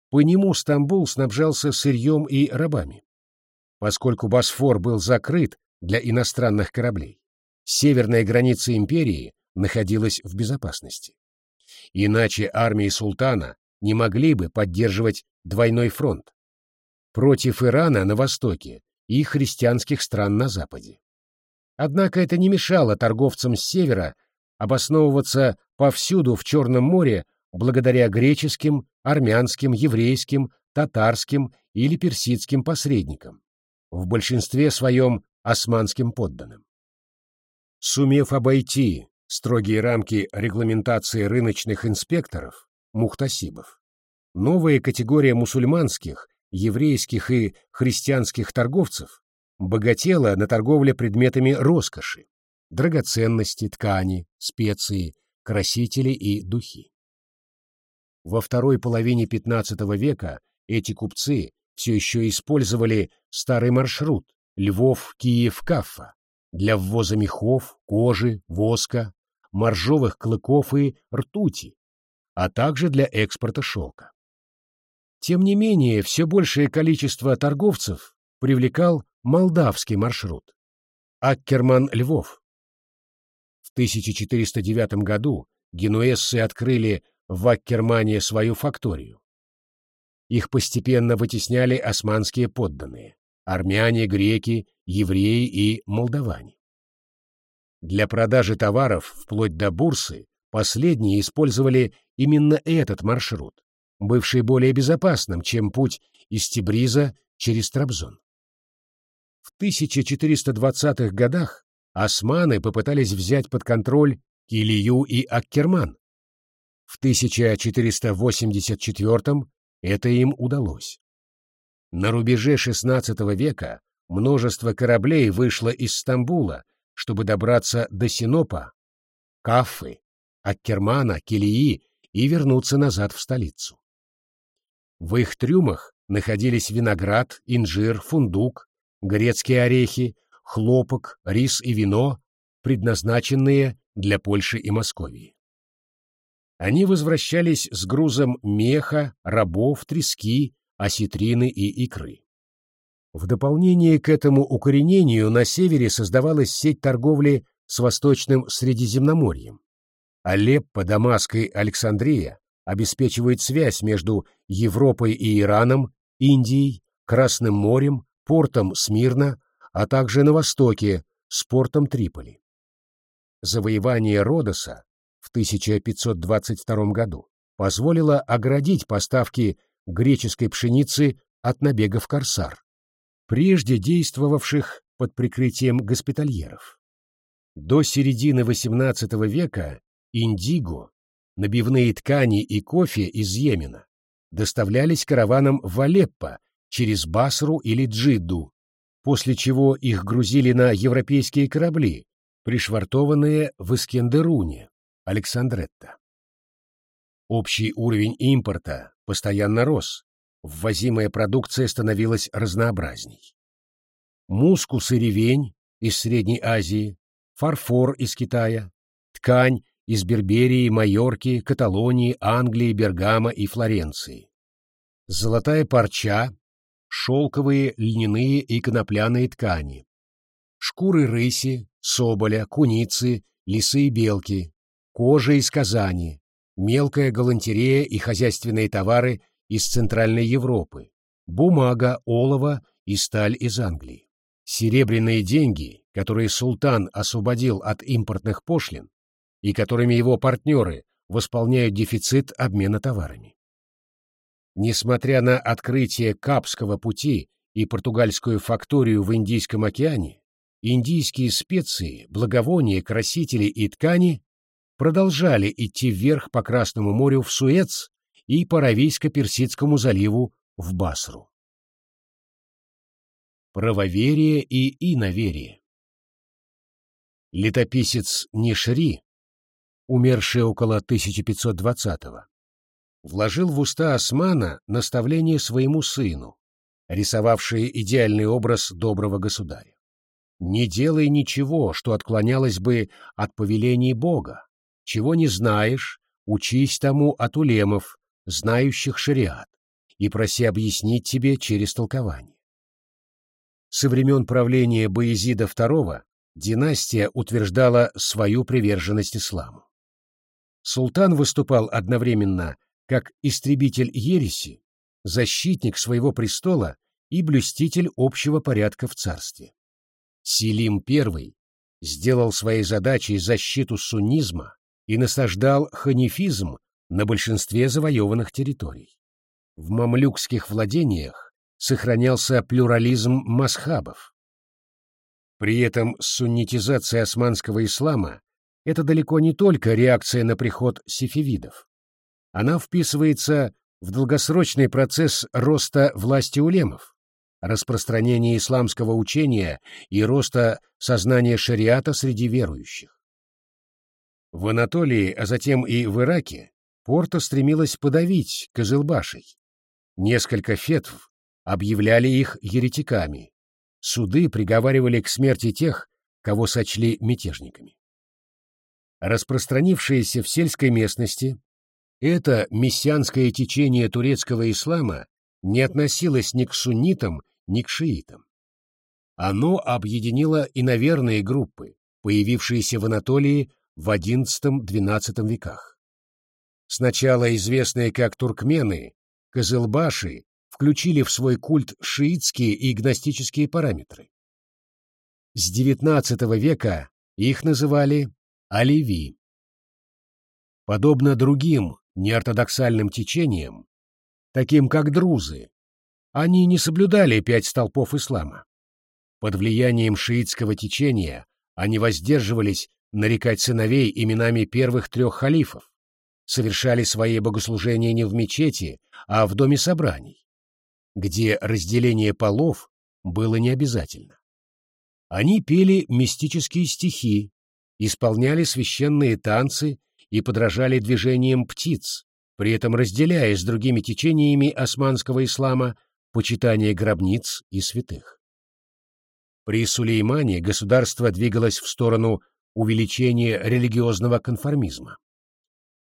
По нему Стамбул снабжался сырьем и рабами. Поскольку Босфор был закрыт для иностранных кораблей, северная граница империи находилась в безопасности. Иначе армии султана не могли бы поддерживать двойной фронт против Ирана на востоке и христианских стран на западе. Однако это не мешало торговцам с севера обосновываться повсюду в Черном море благодаря греческим, армянским, еврейским, татарским или персидским посредникам, в большинстве своем османским подданным. Сумев обойти строгие рамки регламентации рыночных инспекторов, мухтасибов, новая категория мусульманских, еврейских и христианских торговцев богатела на торговле предметами роскоши, драгоценности, ткани, специи, красители и духи. Во второй половине XV века эти купцы все еще использовали старый маршрут Львов-Киев-Каффа для ввоза мехов, кожи, воска, моржовых клыков и ртути, а также для экспорта шелка. Тем не менее, все большее количество торговцев привлекал молдавский маршрут Аккерман-Львов. В 1409 году генуэзцы открыли в Аккермане свою факторию. Их постепенно вытесняли османские подданные – армяне, греки, евреи и молдаване. Для продажи товаров вплоть до бурсы последние использовали именно этот маршрут, бывший более безопасным, чем путь из Тибриза через Трабзон. В 1420-х годах османы попытались взять под контроль Килию и Аккерман, в 1484 это им удалось. На рубеже XVI века множество кораблей вышло из Стамбула, чтобы добраться до Синопа, Кафы, Аккермана, Килии и вернуться назад в столицу. В их трюмах находились виноград, инжир, фундук, грецкие орехи, хлопок, рис и вино, предназначенные для Польши и Московии они возвращались с грузом меха, рабов, трески, осетрины и икры. В дополнение к этому укоренению на севере создавалась сеть торговли с Восточным Средиземноморьем. Алеппо, Дамаск и Александрия обеспечивают связь между Европой и Ираном, Индией, Красным морем, портом Смирна, а также на востоке с портом Триполи. Завоевание Родоса в 1522 году позволила оградить поставки греческой пшеницы от набегов корсар, прежде действовавших под прикрытием госпитальеров. До середины XVIII века индиго, набивные ткани и кофе из Йемена доставлялись караванам в Алеппо через Басру или Джидду, после чего их грузили на европейские корабли, пришвартованные в Искендеруне. Александретта. Общий уровень импорта постоянно рос, ввозимая продукция становилась разнообразней. Мускус и ревень из Средней Азии, фарфор из Китая, ткань из Берберии, Майорки, Каталонии, Англии, Бергама и Флоренции, золотая парча, шелковые, льняные и конопляные ткани, шкуры рыси, соболя, куницы, лисы и белки, кожа из Казани, мелкая галантерея и хозяйственные товары из Центральной Европы, бумага, олово и сталь из Англии. Серебряные деньги, которые султан освободил от импортных пошлин и которыми его партнеры восполняют дефицит обмена товарами. Несмотря на открытие Капского пути и португальскую факторию в Индийском океане, индийские специи, благовония, красители и ткани продолжали идти вверх по Красному морю в Суэц и по Аравийско-Персидскому заливу в Басру. Правоверие и иноверие Летописец Нишри, умерший около 1520-го, вложил в уста Османа наставление своему сыну, рисовавшее идеальный образ доброго государя. «Не делай ничего, что отклонялось бы от повелений Бога, чего не знаешь, учись тому от улемов, знающих шариат, и проси объяснить тебе через толкование. Со времен правления Боязида II династия утверждала свою приверженность исламу. Султан выступал одновременно как истребитель ереси, защитник своего престола и блюститель общего порядка в царстве. Селим I сделал своей задачей защиту суннизма и насаждал ханифизм на большинстве завоеванных территорий. В мамлюкских владениях сохранялся плюрализм масхабов. При этом суннитизация османского ислама – это далеко не только реакция на приход сефевидов. Она вписывается в долгосрочный процесс роста власти улемов, распространения исламского учения и роста сознания шариата среди верующих. В Анатолии, а затем и в Ираке, Порта стремилась подавить Козылбашей. Несколько фетв объявляли их еретиками. Суды приговаривали к смерти тех, кого сочли мятежниками. Распространившееся в сельской местности, это мессианское течение турецкого ислама не относилось ни к суннитам, ни к шиитам. Оно объединило иноверные группы, появившиеся в Анатолии в XI-XII веках. Сначала известные как туркмены, козылбаши включили в свой культ шиитские и гностические параметры. С XIX века их называли Оливи. Подобно другим неортодоксальным течениям, таким как друзы, они не соблюдали пять столпов ислама. Под влиянием шиитского течения они воздерживались нарекать сыновей именами первых трех халифов, совершали свои богослужения не в мечети, а в доме собраний, где разделение полов было необязательно. Они пели мистические стихи, исполняли священные танцы и подражали движениям птиц, при этом разделяя с другими течениями османского ислама почитание гробниц и святых. При Сулеймане государство двигалось в сторону увеличения религиозного конформизма.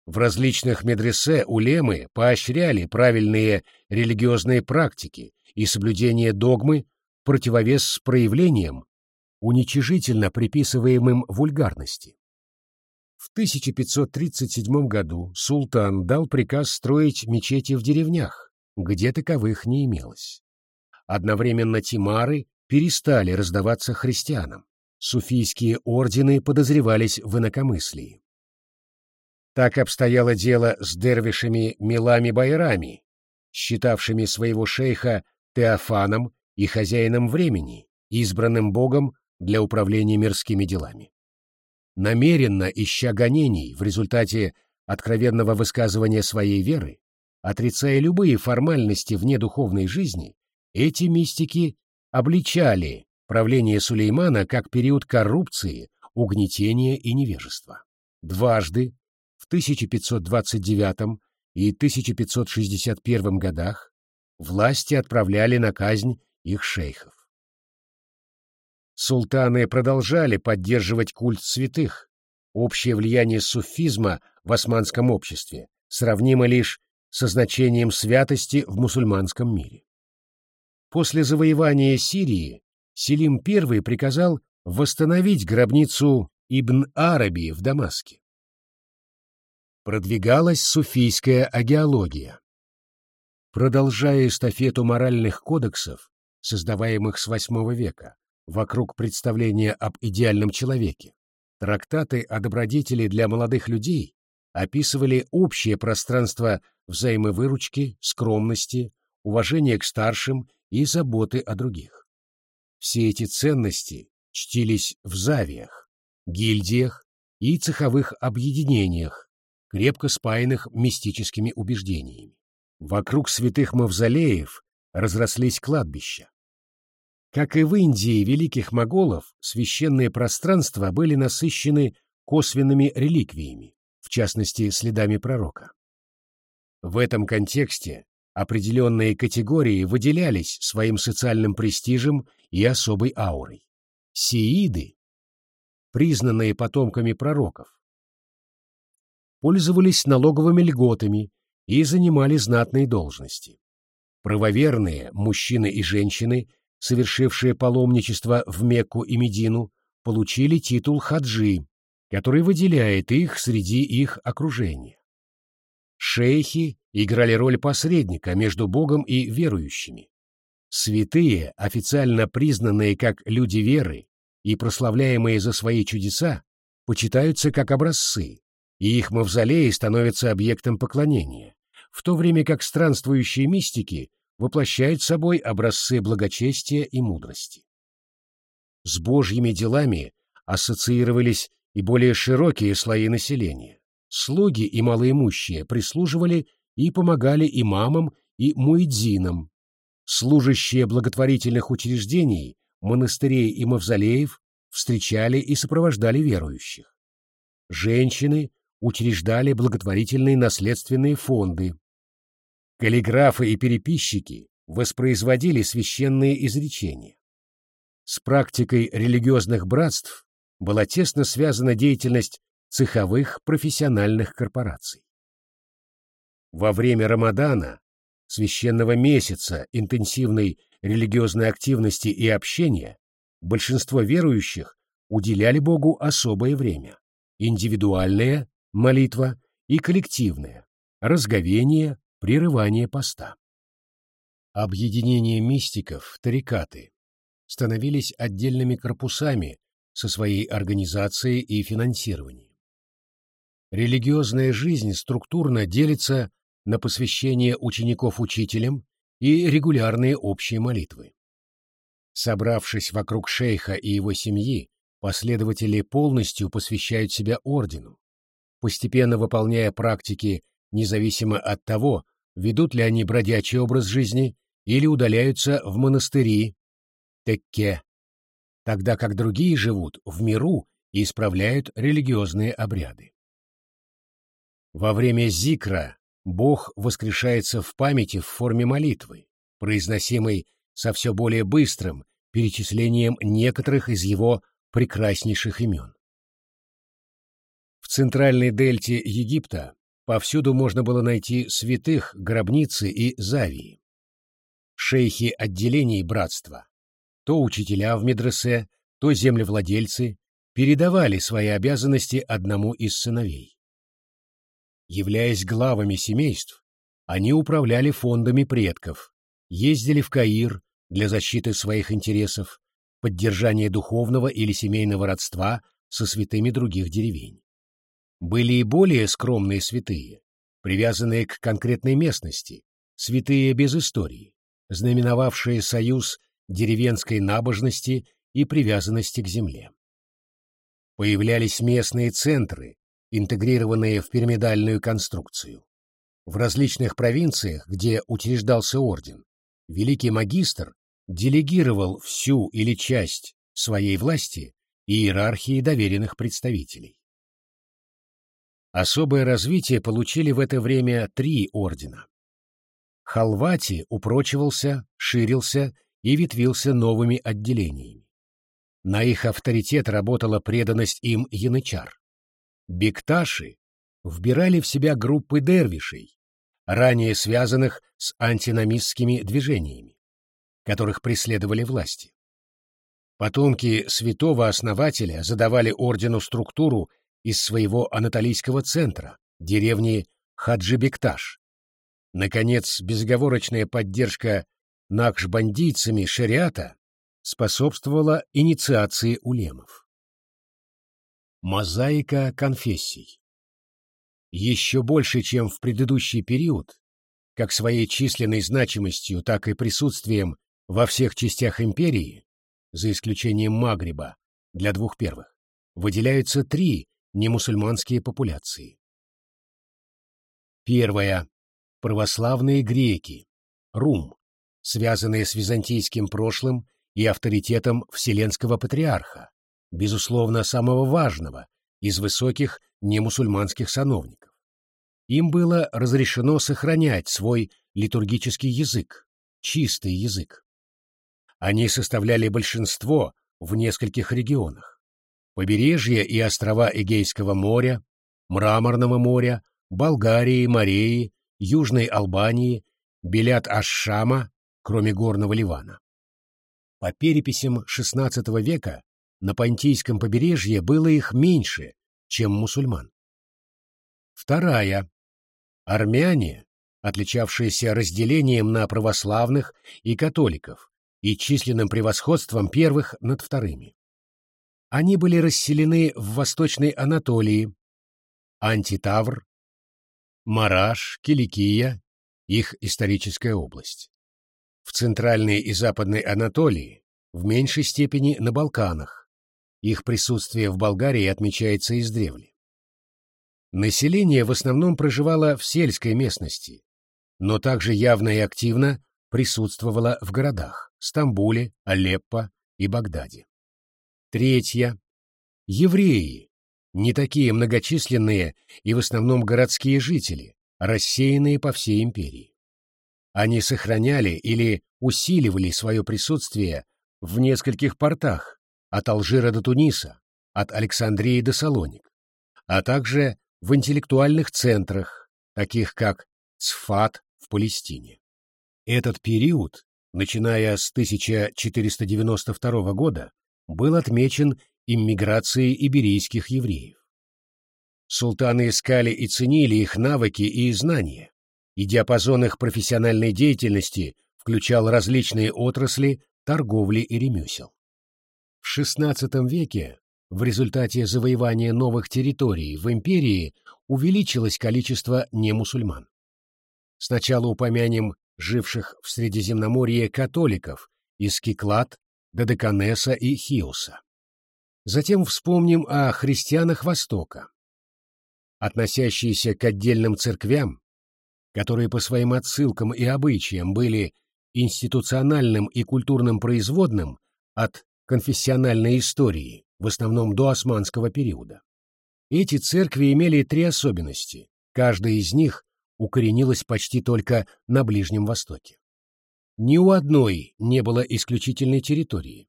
В различных медресе улемы поощряли правильные религиозные практики и соблюдение догмы противовес проявлениям, уничижительно приписываемым вульгарности. В 1537 году султан дал приказ строить мечети в деревнях, где таковых не имелось. Одновременно тимары перестали раздаваться христианам. Суфийские ордены подозревались в инакомыслии. Так обстояло дело с дервишами Милами-Байрами, считавшими своего шейха Теофаном и хозяином времени, избранным богом для управления мирскими делами намеренно ища гонений в результате откровенного высказывания своей веры, отрицая любые формальности вне духовной жизни, эти мистики обличали правление Сулеймана как период коррупции, угнетения и невежества. Дважды, 1529 и 1561 годах, власти отправляли на казнь их шейхов. Султаны продолжали поддерживать культ святых. Общее влияние суфизма в османском обществе сравнимо лишь со значением святости в мусульманском мире. После завоевания Сирии Селим I приказал восстановить гробницу Ибн Араби в Дамаске. Продвигалась суфийская агеология. Продолжая эстафету моральных кодексов, создаваемых с VIII века, вокруг представления об идеальном человеке. Трактаты о добродетели для молодых людей описывали общее пространство взаимовыручки, скромности, уважения к старшим и заботы о других. Все эти ценности чтились в завиях, гильдиях и цеховых объединениях, крепко спаянных мистическими убеждениями. Вокруг святых мавзолеев разрослись кладбища. Как и в Индии великих моголов, священные пространства были насыщены косвенными реликвиями, в частности, следами пророка. В этом контексте определенные категории выделялись своим социальным престижем и особой аурой. Сииды, признанные потомками пророков, пользовались налоговыми льготами и занимали знатные должности. Правоверные, мужчины и женщины – совершившие паломничество в Мекку и Медину, получили титул хаджи, который выделяет их среди их окружения. Шейхи играли роль посредника между Богом и верующими. Святые, официально признанные как люди веры и прославляемые за свои чудеса, почитаются как образцы, и их мавзолеи становятся объектом поклонения, в то время как странствующие мистики воплощают собой образцы благочестия и мудрости. С божьими делами ассоциировались и более широкие слои населения. Слуги и малоимущие прислуживали и помогали имамам и муэдзинам. Служащие благотворительных учреждений, монастырей и мавзолеев встречали и сопровождали верующих. Женщины учреждали благотворительные наследственные фонды. Каллиграфы и переписчики воспроизводили священные изречения. С практикой религиозных братств была тесно связана деятельность цеховых профессиональных корпораций. Во время Рамадана, священного месяца интенсивной религиозной активности и общения, большинство верующих уделяли Богу особое время – индивидуальная молитва и коллективная – разговение, прерывание поста. Объединение мистиков, тарикаты, становились отдельными корпусами со своей организацией и финансированием. Религиозная жизнь структурно делится на посвящение учеников учителям и регулярные общие молитвы. Собравшись вокруг шейха и его семьи, последователи полностью посвящают себя ордену, постепенно выполняя практики независимо от того, ведут ли они бродячий образ жизни или удаляются в монастыри, Текке, тогда как другие живут в миру и исправляют религиозные обряды. Во время зикра Бог воскрешается в памяти в форме молитвы, произносимой со все более быстрым перечислением некоторых из его прекраснейших имен. В центральной дельте Египта повсюду можно было найти святых, гробницы и завии. Шейхи отделений братства то учителя в медресе, то землевладельцы передавали свои обязанности одному из сыновей. Являясь главами семейств, они управляли фондами предков, ездили в Каир для защиты своих интересов, поддержания духовного или семейного родства со святыми других деревень. Были и более скромные святые, привязанные к конкретной местности, святые без истории, знаменовавшие союз деревенской набожности и привязанности к земле. Появлялись местные центры, интегрированные в пирамидальную конструкцию. В различных провинциях, где учреждался орден, великий магистр делегировал всю или часть своей власти иерархии доверенных представителей. Особое развитие получили в это время три ордена. Халвати упрочивался, ширился и ветвился новыми отделениями. На их авторитет работала преданность им янычар. Бекташи вбирали в себя группы дервишей, ранее связанных с антиномистскими движениями, которых преследовали власти. Потомки святого основателя задавали ордену структуру из своего анатолийского центра, деревни Хаджибекташ. Наконец, безоговорочная поддержка накшбандийцами шариата способствовала инициации улемов. Мозаика конфессий Еще больше, чем в предыдущий период, как своей численной значимостью, так и присутствием во всех частях империи, за исключением Магриба, для двух первых, выделяются три немусульманские популяции. Первая – православные греки, Рум, связанные с византийским прошлым и авторитетом Вселенского Патриарха, безусловно, самого важного из высоких немусульманских сановников. Им было разрешено сохранять свой литургический язык, чистый язык. Они составляли большинство в нескольких регионах. Побережье и острова Эгейского моря, Мраморного моря, Болгарии, Мореи, Южной Албании, Белят-Аш-Шама, кроме горного Ливана. По переписям XVI века на Понтийском побережье было их меньше, чем мусульман. Вторая. Армяне, отличавшиеся разделением на православных и католиков и численным превосходством первых над вторыми. Они были расселены в Восточной Анатолии, Антитавр, Мараш, Киликия, их историческая область. В центральной и западной Анатолии, в меньшей степени на Балканах. Их присутствие в Болгарии отмечается издревле. Население в основном проживало в сельской местности, но также явно и активно присутствовало в городах – Стамбуле, Алеппо и Багдаде. Третье. Евреи, не такие многочисленные и в основном городские жители, рассеянные по всей империи. Они сохраняли или усиливали свое присутствие в нескольких портах, от Алжира до Туниса, от Александрии до Салоник, а также в интеллектуальных центрах, таких как Цфат в Палестине. Этот период, начиная с 1492 года, был отмечен иммиграцией иберийских евреев. Султаны искали и ценили их навыки и знания, и диапазон их профессиональной деятельности включал различные отрасли торговли и ремесел. В XVI веке в результате завоевания новых территорий в империи увеличилось количество немусульман. Сначала упомянем живших в Средиземноморье католиков из Киклад, Додеканеса и Хиуса. Затем вспомним о христианах Востока, относящиеся к отдельным церквям, которые по своим отсылкам и обычаям были институциональным и культурным производным от конфессиональной истории, в основном до османского периода. Эти церкви имели три особенности, каждая из них укоренилась почти только на Ближнем Востоке. Ни у одной не было исключительной территории.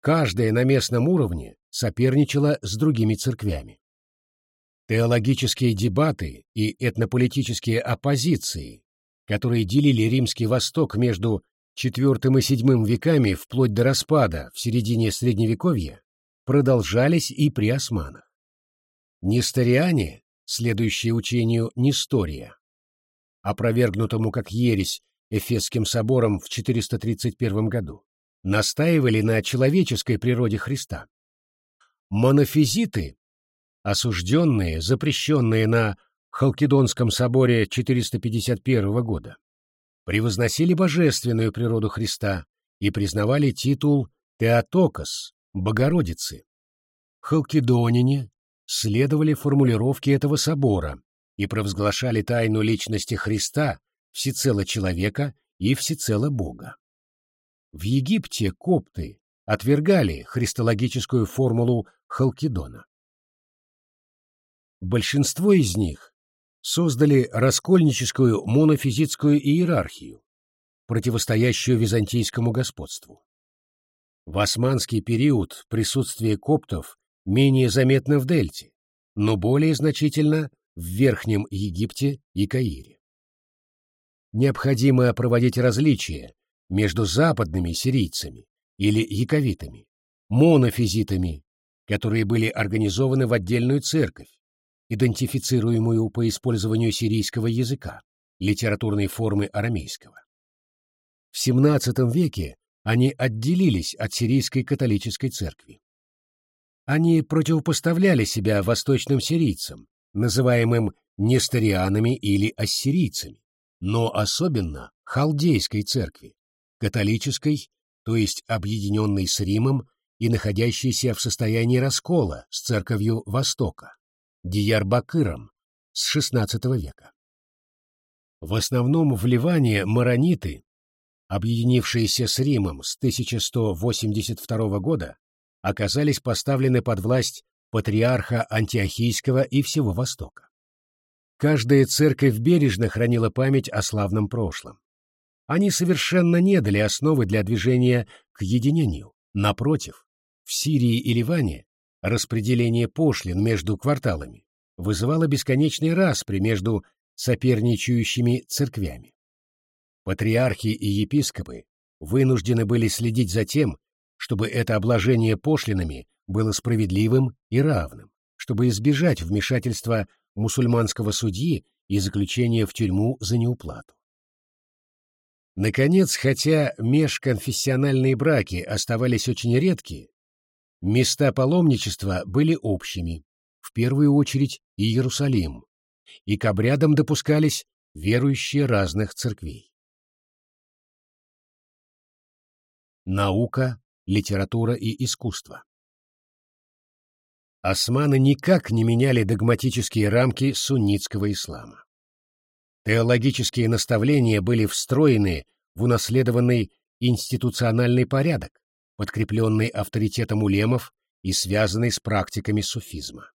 Каждая на местном уровне соперничала с другими церквями. Теологические дебаты и этнополитические оппозиции, которые делили Римский Восток между IV и VII веками вплоть до распада в середине Средневековья, продолжались и при османах. Несториане, следующие учению Нестория, опровергнутому как ересь Эфесским собором в 431 году, настаивали на человеческой природе Христа. Монофизиты, осужденные, запрещенные на Халкидонском соборе 451 года, превозносили божественную природу Христа и признавали титул Теотокос, Богородицы. Халкидонине следовали формулировке этого собора и провозглашали тайну личности Христа всецело человека и всецело Бога. В Египте копты отвергали христологическую формулу Халкидона. Большинство из них создали раскольническую монофизитскую иерархию, противостоящую византийскому господству. В османский период присутствие коптов менее заметно в Дельте, но более значительно в Верхнем Египте и Каире. Необходимо проводить различия между западными сирийцами или яковитами, монофизитами, которые были организованы в отдельную церковь, идентифицируемую по использованию сирийского языка, литературной формы арамейского. В XVII веке они отделились от сирийской католической церкви. Они противопоставляли себя восточным сирийцам, называемым несторианами или ассирийцами, но особенно халдейской церкви, католической, то есть объединенной с Римом и находящейся в состоянии раскола с церковью Востока, Диярбакыром с XVI века. В основном в Ливане марониты объединившиеся с Римом с 1182 года, оказались поставлены под власть патриарха Антиохийского и всего Востока. Каждая церковь бережно хранила память о славном прошлом. Они совершенно не дали основы для движения к единению. Напротив, в Сирии и Ливане распределение пошлин между кварталами вызывало бесконечный распри между соперничающими церквями. Патриархи и епископы вынуждены были следить за тем, чтобы это обложение пошлинами было справедливым и равным, чтобы избежать вмешательства мусульманского судьи и заключения в тюрьму за неуплату. Наконец, хотя межконфессиональные браки оставались очень редкие, места паломничества были общими, в первую очередь Иерусалим, и к обрядам допускались верующие разных церквей. Наука, литература и искусство Османы никак не меняли догматические рамки суннитского ислама. Теологические наставления были встроены в унаследованный институциональный порядок, подкрепленный авторитетом улемов и связанный с практиками суфизма.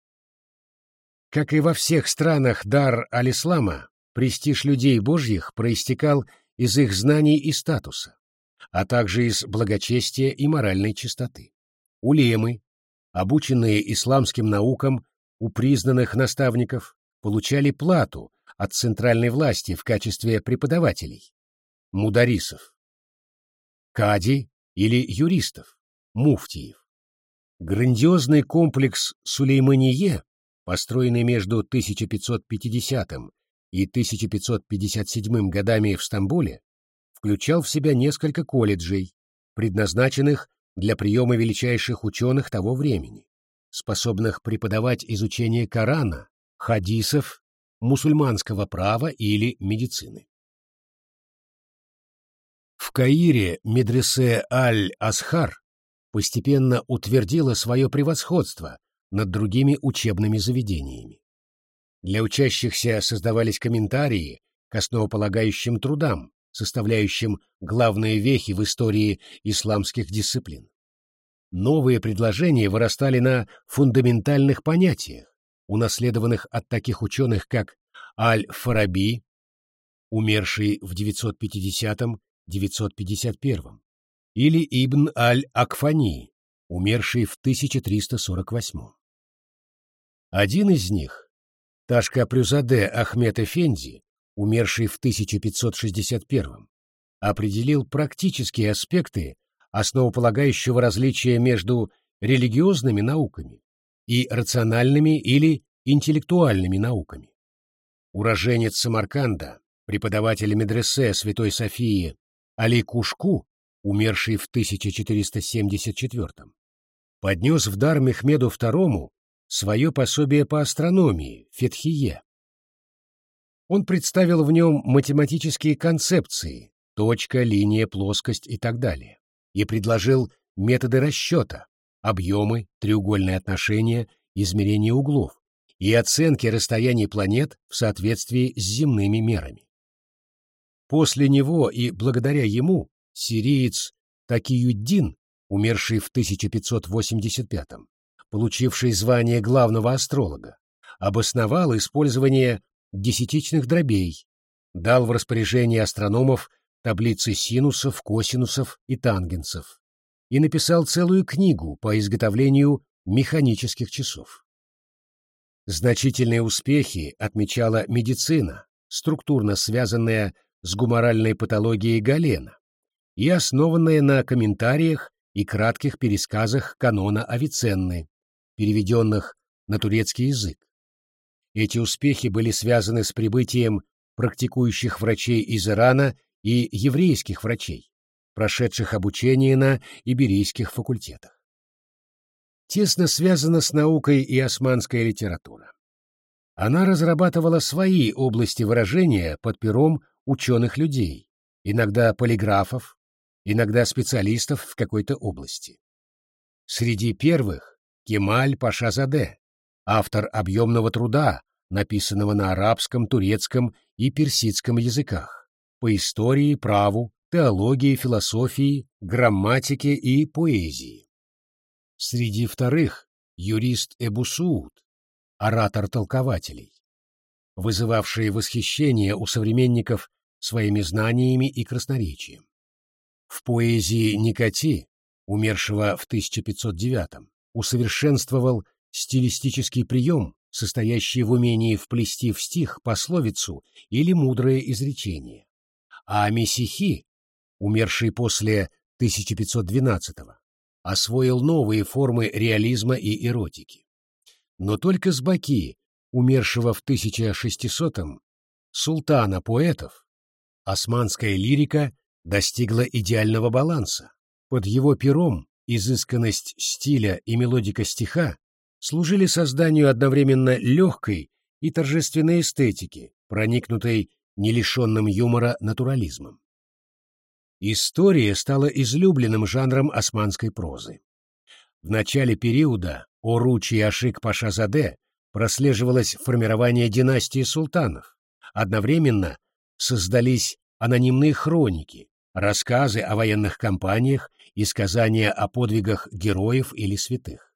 Как и во всех странах дар аль-ислама, престиж людей божьих проистекал из их знаний и статуса, а также из благочестия и моральной чистоты. Улемы, обученные исламским наукам у признанных наставников, получали плату от центральной власти в качестве преподавателей, мударисов, кади или юристов, муфтиев. Грандиозный комплекс Сулеймание, построенный между 1550 и 1557 годами в Стамбуле, включал в себя несколько колледжей, предназначенных для приема величайших ученых того времени, способных преподавать изучение Корана, хадисов, мусульманского права или медицины. В Каире медресе Аль-Асхар постепенно утвердила свое превосходство над другими учебными заведениями. Для учащихся создавались комментарии к основополагающим трудам, составляющим главные вехи в истории исламских дисциплин. Новые предложения вырастали на фундаментальных понятиях, унаследованных от таких ученых, как Аль-Фараби, умерший в 950-951, или Ибн Аль-Акфани, умерший в 1348. Один из них, Ташка Прюзаде Ахмед Эфенди, умерший в 1561, определил практические аспекты основополагающего различия между религиозными науками и рациональными или интеллектуальными науками. Уроженец Самарканда, преподаватель медресе Святой Софии Али Кушку, умерший в 1474 поднес в дар Мехмеду II свое пособие по астрономии Фетхие, он представил в нем математические концепции – точка, линия, плоскость и так далее, и предложил методы расчета, объемы, треугольные отношения, измерения углов и оценки расстояний планет в соответствии с земными мерами. После него и благодаря ему сириец Такиюддин, умерший в 1585 получивший звание главного астролога, обосновал использование десятичных дробей, дал в распоряжение астрономов таблицы синусов, косинусов и тангенсов и написал целую книгу по изготовлению механических часов. Значительные успехи отмечала медицина, структурно связанная с гуморальной патологией Галена и основанная на комментариях и кратких пересказах канона Авиценны, переведенных на турецкий язык. Эти успехи были связаны с прибытием практикующих врачей из Ирана и еврейских врачей, прошедших обучение на иберийских факультетах. Тесно связана с наукой и османская литература. Она разрабатывала свои области выражения под пером ученых людей, иногда полиграфов, иногда специалистов в какой-то области. Среди первых – Кемаль Пашазаде, автор объемного труда, написанного на арабском, турецком и персидском языках, по истории, праву, теологии, философии, грамматике и поэзии. Среди вторых – юрист Эбусууд, оратор толкователей, вызывавший восхищение у современников своими знаниями и красноречием. В поэзии Никоти, умершего в 1509 усовершенствовал стилистический прием, состоящий в умении вплести в стих пословицу или мудрое изречение. А Месихи, умерший после 1512-го, освоил новые формы реализма и эротики. Но только с Баки, умершего в 1600-м, султана поэтов, османская лирика достигла идеального баланса. Под его пером изысканность стиля и мелодика стиха служили созданию одновременно легкой и торжественной эстетики, проникнутой не лишенным юмора натурализмом. История стала излюбленным жанром османской прозы. В начале периода Оручи и Ашик Пашазаде прослеживалось формирование династии султанов. Одновременно создались анонимные хроники, рассказы о военных кампаниях и сказания о подвигах героев или святых.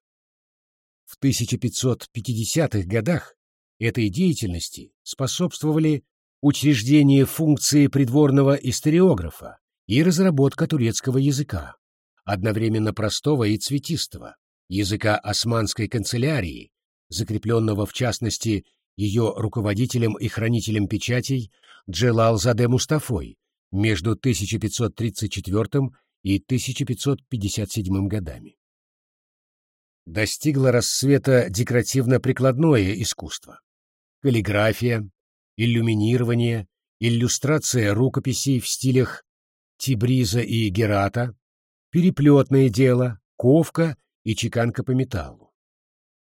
В 1550-х годах этой деятельности способствовали учреждение функции придворного историографа и разработка турецкого языка, одновременно простого и цветистого, языка османской канцелярии, закрепленного в частности ее руководителем и хранителем печатей Джелал-Заде Мустафой между 1534 и 1557 годами. Достигло расцвета декоративно-прикладное искусство. Каллиграфия, иллюминирование, иллюстрация рукописей в стилях Тибриза и Герата, переплетное дело, ковка и чеканка по металлу.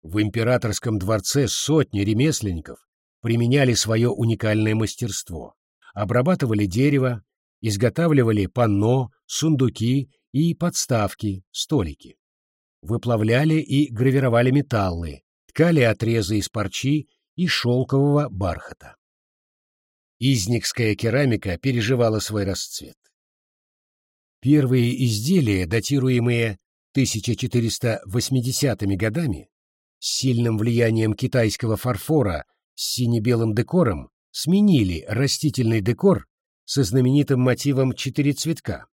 В императорском дворце сотни ремесленников применяли свое уникальное мастерство, обрабатывали дерево, изготавливали панно, сундуки и подставки, столики. Выплавляли и гравировали металлы, ткали отрезы из парчи и шелкового бархата. Изникская керамика переживала свой расцвет. Первые изделия, датируемые 1480-ми годами, с сильным влиянием китайского фарфора с сине-белым декором, сменили растительный декор со знаменитым мотивом четыре цветка,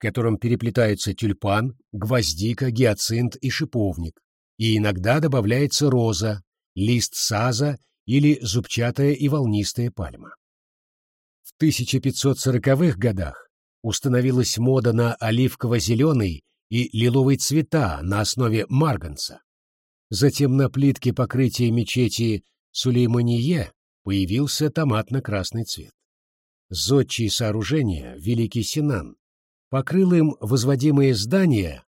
котором переплетаются тюльпан, гвоздика, гиацинт и шиповник, и иногда добавляется роза, лист саза или зубчатая и волнистая пальма. В 1540-х годах установилась мода на оливково-зеленый и лиловый цвета на основе марганца. Затем на плитке покрытия мечети Сулеймание появился томатно-красный цвет. Зодчие сооружения, Великий Синан, покрыл им возводимые здания,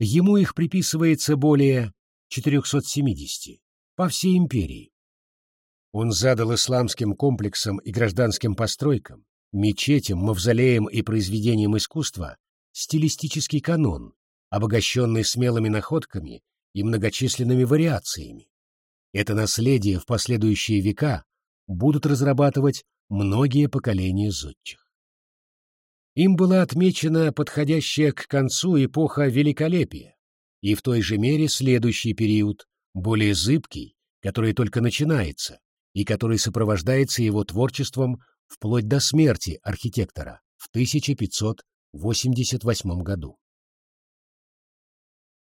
ему их приписывается более 470 по всей империи. Он задал исламским комплексам и гражданским постройкам, мечетям, мавзолеям и произведениям искусства стилистический канон, обогащенный смелыми находками и многочисленными вариациями. Это наследие в последующие века будут разрабатывать многие поколения зодчих. Им была отмечена подходящая к концу эпоха великолепия, и в той же мере следующий период, более зыбкий, который только начинается, и который сопровождается его творчеством вплоть до смерти архитектора в 1588 году.